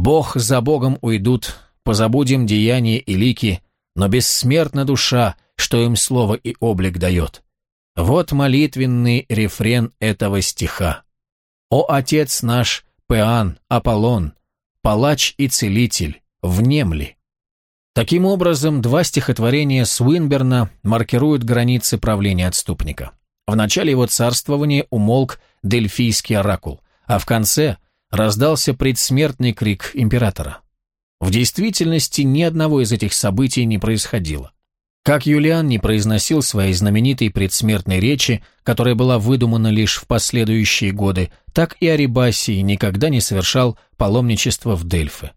Бог за Богом уйдут, позабудем деяния и лики, но бессмертна душа, что им слово и облик дает. Вот молитвенный рефрен этого стиха. «О Отец наш, Пеан, Аполлон, палач и целитель, внемли». Таким образом, два стихотворения Суинберна маркируют границы правления отступника. В начале его царствования умолк Дельфийский оракул, а в конце раздался предсмертный крик императора. В действительности ни одного из этих событий не происходило. Как Юлиан не произносил своей знаменитой предсмертной речи, которая была выдумана лишь в последующие годы, так и Арибасий никогда не совершал паломничество в Дельфы.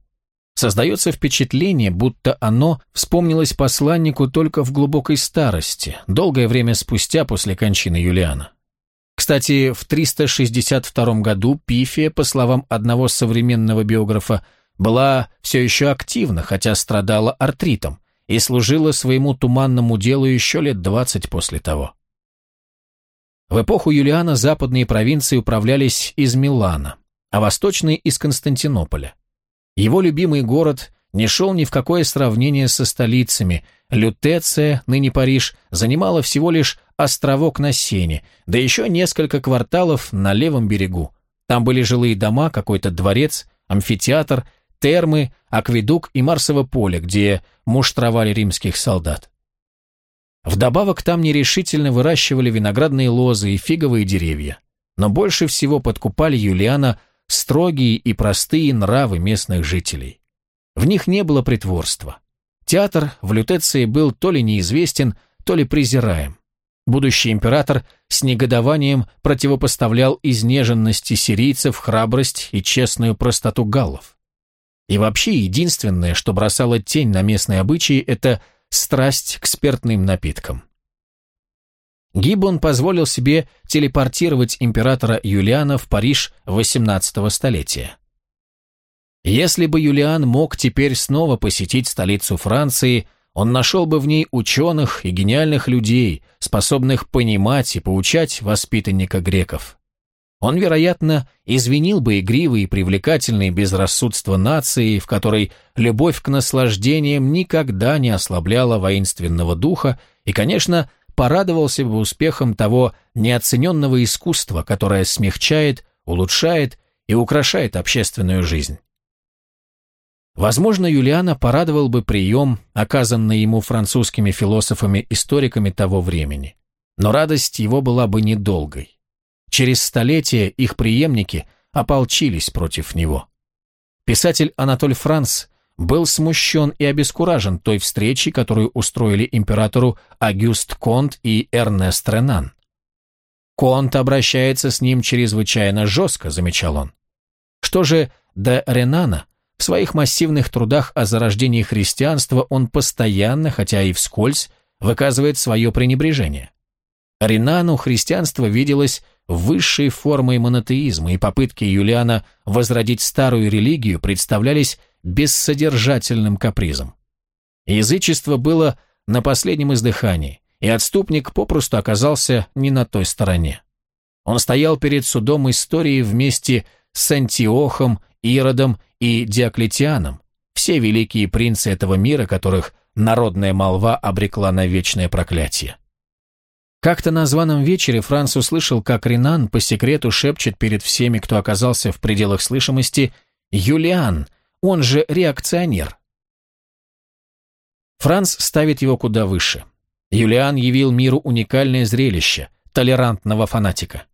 Создается впечатление, будто оно вспомнилось посланнику только в глубокой старости, долгое время спустя после кончины Юлиана. Кстати, в 362 году Пифия, по словам одного современного биографа, была все еще активна, хотя страдала артритом, и служила своему туманному делу еще лет 20 после того. В эпоху Юлиана западные провинции управлялись из Милана, а восточные – из Константинополя. Его любимый город не шел ни в какое сравнение со столицами. Лютеция, ныне Париж, занимала всего лишь островок на Сене, да еще несколько кварталов на левом берегу. Там были жилые дома, какой-то дворец, амфитеатр, термы, акведук и Марсово поле, где муштровали римских солдат. Вдобавок там нерешительно выращивали виноградные лозы и фиговые деревья. Но больше всего подкупали Юлиана строгие и простые нравы местных жителей. В них не было притворства. Театр в Лютеции был то ли неизвестен, то ли презираем. Будущий император с негодованием противопоставлял изнеженности сирийцев храбрость и честную простоту галлов. И вообще единственное, что бросало тень на местные обычаи, это страсть к спиртным напиткам. Гиббон позволил себе телепортировать императора Юлиана в Париж XVIII столетия. Если бы Юлиан мог теперь снова посетить столицу Франции, он нашел бы в ней ученых и гениальных людей, способных понимать и поучать воспитанника греков. Он, вероятно, извинил бы игривые и привлекательные безрассудство нации, в которой любовь к наслаждениям никогда не ослабляла воинственного духа, и, конечно, порадовался бы успехом того неоцененного искусства, которое смягчает, улучшает и украшает общественную жизнь. Возможно, Юлиана порадовал бы прием, оказанный ему французскими философами-историками того времени. Но радость его была бы недолгой. Через столетия их преемники ополчились против него. Писатель Анатоль Франц был смущен и обескуражен той встречей, которую устроили императору Агюст Конт и Эрнест Ренан. Конт обращается с ним чрезвычайно жестко, замечал он. Что же до Ренана, в своих массивных трудах о зарождении христианства он постоянно, хотя и вскользь, выказывает свое пренебрежение. Ренану христианство виделось высшей формой монотеизма, и попытки Юлиана возродить старую религию представлялись бессодержательным капризом. Язычество было на последнем издыхании, и отступник попросту оказался не на той стороне. Он стоял перед судом истории вместе с Антиохом, Иродом и Диоклетианом, все великие принцы этого мира, которых народная молва обрекла на вечное проклятие. Как-то на званом вечере Франц услышал, как Ренан по секрету шепчет перед всеми, кто оказался в пределах слышимости, «Юлиан, он же реакционер. Франц ставит его куда выше. Юлиан явил миру уникальное зрелище – толерантного фанатика.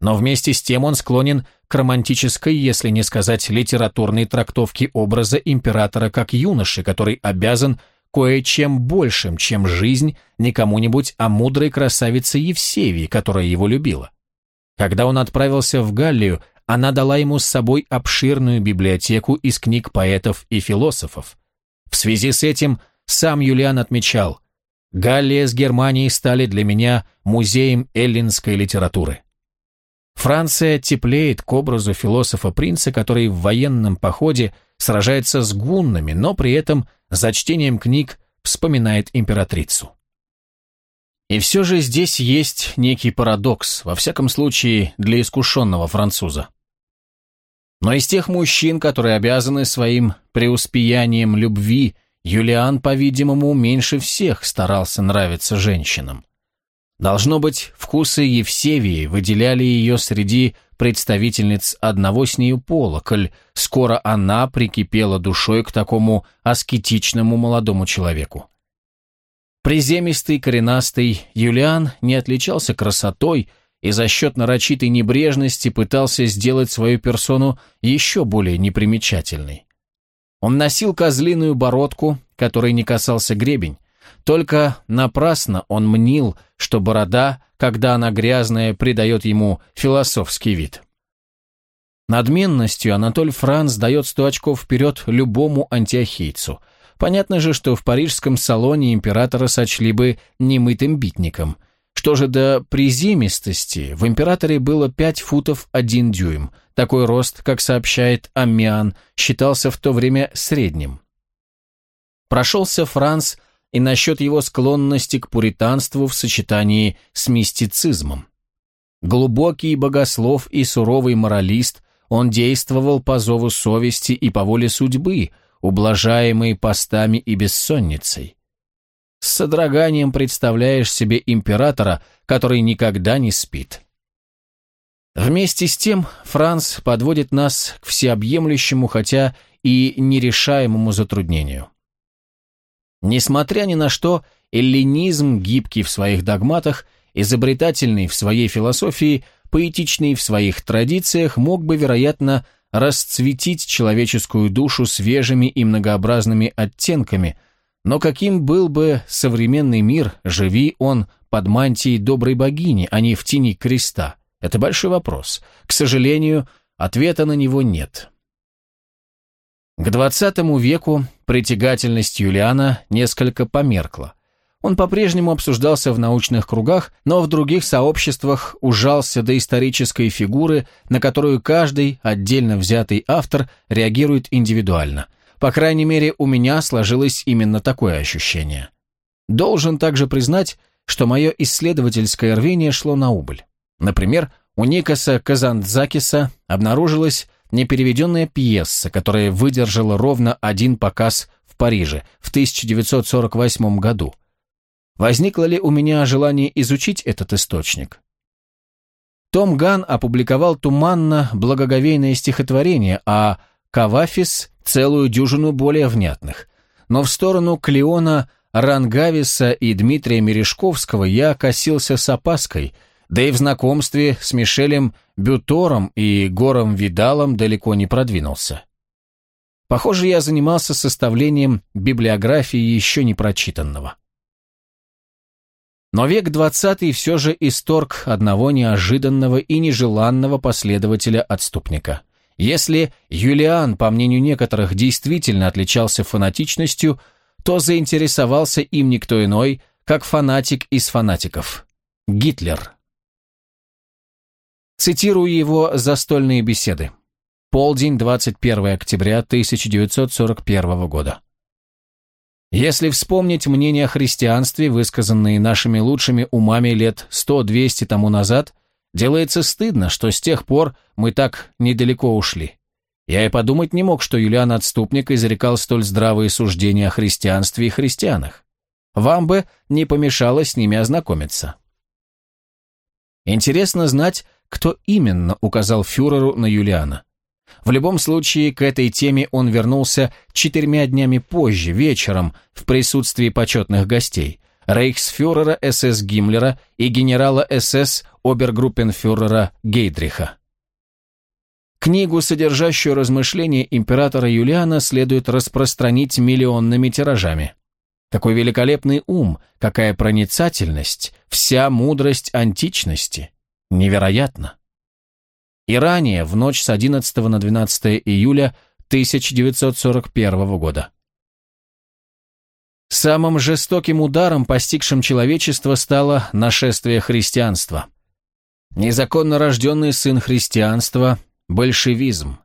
Но вместе с тем он склонен к романтической, если не сказать литературной трактовке образа императора как юноши, который обязан кое-чем большим, чем жизнь не кому-нибудь, а мудрой красавице Евсевии, которая его любила. Когда он отправился в Галлию, она дала ему с собой обширную библиотеку из книг поэтов и философов. В связи с этим сам Юлиан отмечал, «Галлия с Германией стали для меня музеем эллинской литературы». Франция теплеет к образу философа-принца, который в военном походе сражается с гуннами, но при этом за чтением книг вспоминает императрицу. И все же здесь есть некий парадокс, во всяком случае для искушенного француза. Но из тех мужчин, которые обязаны своим преуспеянием любви, Юлиан, по-видимому, меньше всех старался нравиться женщинам. Должно быть, вкусы Евсевии выделяли ее среди представительниц одного с нею пола, коль скоро она прикипела душой к такому аскетичному молодому человеку. Приземистый, коренастый Юлиан не отличался красотой и за счет нарочитой небрежности пытался сделать свою персону еще более непримечательной. Он носил козлиную бородку, которой не касался гребень, только напрасно он мнил, что борода, когда она грязная, придает ему философский вид. Надменностью Анатоль Франц дает сто очков вперед любому антиохийцу. Понятно же, что в парижском салоне императора сочли бы немытым битником. Что же до приземистости, в императоре было 5 футов 1 дюйм. Такой рост, как сообщает Аммиан, считался в то время средним. Прошелся Франц и насчет его склонности к пуританству в сочетании с мистицизмом. Глубокий богослов и суровый моралист, он действовал по зову совести и по воле судьбы, ублажаемый постами и бессонницей. С содроганием представляешь себе императора, который никогда не спит. Вместе с тем Франц подводит нас к всеобъемлющему, хотя и нерешаемому затруднению. Несмотря ни на что, эллинизм, гибкий в своих догматах, изобретательный в своей философии, поэтичный в своих традициях, мог бы, вероятно, расцветить человеческую душу свежими и многообразными оттенками, но каким был бы современный мир, живи он под мантией доброй богини, а не в тени креста? Это большой вопрос. К сожалению, ответа на него нет. К XX веку притягательность Юлиана несколько померкла. Он по-прежнему обсуждался в научных кругах, но в других сообществах ужался до исторической фигуры, на которую каждый отдельно взятый автор реагирует индивидуально. По крайней мере, у меня сложилось именно такое ощущение. Должен также признать, что мое исследовательское рвение шло на убыль. Например, у Никаса Казандзакиса обнаружилось непереведенная пьеса, которая выдержала ровно один показ в Париже в 1948 году. Возникло ли у меня желание изучить этот источник? Том Ган опубликовал туманно благоговейное стихотворение, а Кавафис – целую дюжину более внятных. Но в сторону Клеона Рангависа и Дмитрия Мережковского я косился с опаской – да и в знакомстве с Мишелем Бютором и Гором Видалом далеко не продвинулся. Похоже, я занимался составлением библиографии еще не прочитанного. Но век двадцатый все же исторг одного неожиданного и нежеланного последователя-отступника. Если Юлиан, по мнению некоторых, действительно отличался фанатичностью, то заинтересовался им никто иной, как фанатик из фанатиков – Гитлер. Цитирую его застольные беседы. Полдень, 21 октября 1941 года. Если вспомнить мнения о христианстве, высказанные нашими лучшими умами лет 100-200 тому назад, делается стыдно, что с тех пор мы так недалеко ушли. Я и подумать не мог, что Юлиан Отступник изрекал столь здравые суждения о христианстве и христианах. Вам бы не помешало с ними ознакомиться. Интересно знать, кто именно указал фюреру на Юлиана. В любом случае, к этой теме он вернулся четырьмя днями позже, вечером, в присутствии почетных гостей, рейхсфюрера СС Гиммлера и генерала СС обергруппенфюрера Гейдриха. Книгу, содержащую размышления императора Юлиана, следует распространить миллионными тиражами. Какой великолепный ум, какая проницательность, вся мудрость античности. Невероятно. И ранее, в ночь с 11 на 12 июля 1941 года. Самым жестоким ударом, постигшим человечество, стало нашествие христианства. Незаконно рожденный сын христианства – большевизм.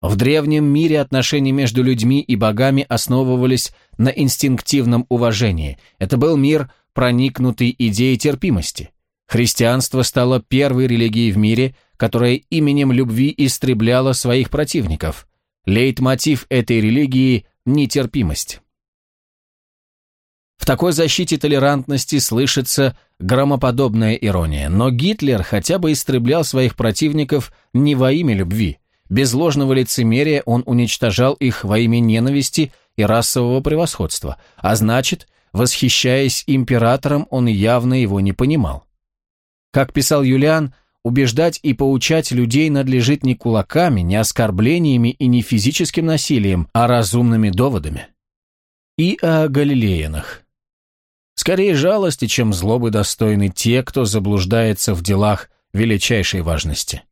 В древнем мире отношения между людьми и богами основывались на инстинктивном уважении. Это был мир, проникнутый идеей терпимости. Христианство стало первой религией в мире, которая именем любви истребляла своих противников. Лейтмотив этой религии – нетерпимость. В такой защите толерантности слышится громоподобная ирония, но Гитлер хотя бы истреблял своих противников не во имя любви. Без ложного лицемерия он уничтожал их во имя ненависти и расового превосходства, а значит, восхищаясь императором, он явно его не понимал. Как писал Юлиан, убеждать и поучать людей надлежит не кулаками, не оскорблениями и не физическим насилием, а разумными доводами. И о галилеянах. Скорее жалости, чем злобы достойны те, кто заблуждается в делах величайшей важности.